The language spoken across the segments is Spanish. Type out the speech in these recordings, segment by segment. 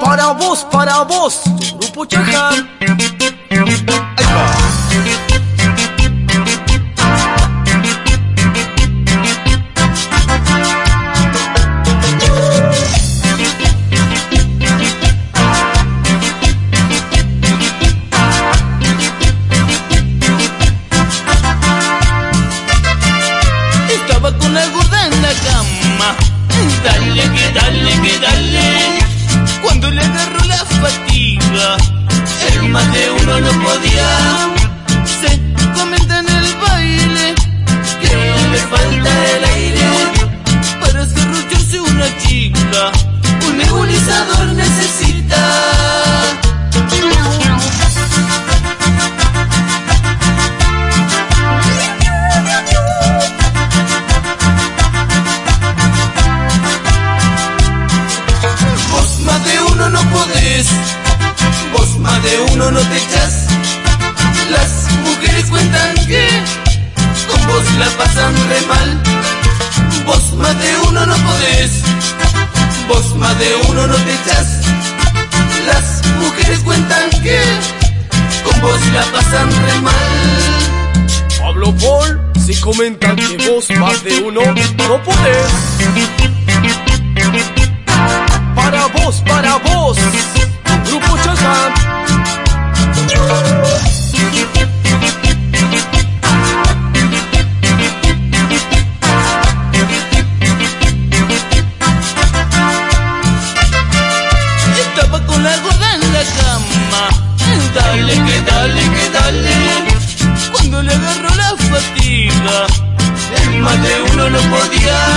Para vos, para vos, Grupo Chacal. Dale, que dale, vos más de uno no te echas. Las mujeres cuentan que con vos la pasan re mal. Vos más de uno no podés, vos más de uno no te echas. Las mujeres cuentan que con vos la pasan re mal. Pablo Paul, si comentan que vos más de uno no podés. Dale, que dale, que dale. Cuando le agarró la fatiga, más de uno no podía.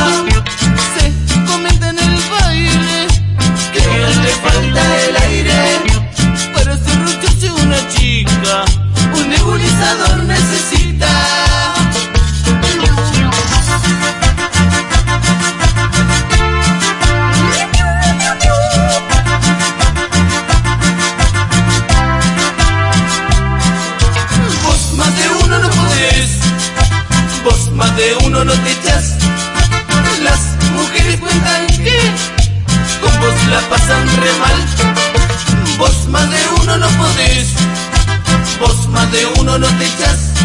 De uno no te echas. Las mujeres cuentan que con vos la pasan re mal. Vos más de uno no podés, vos más de uno no te echas.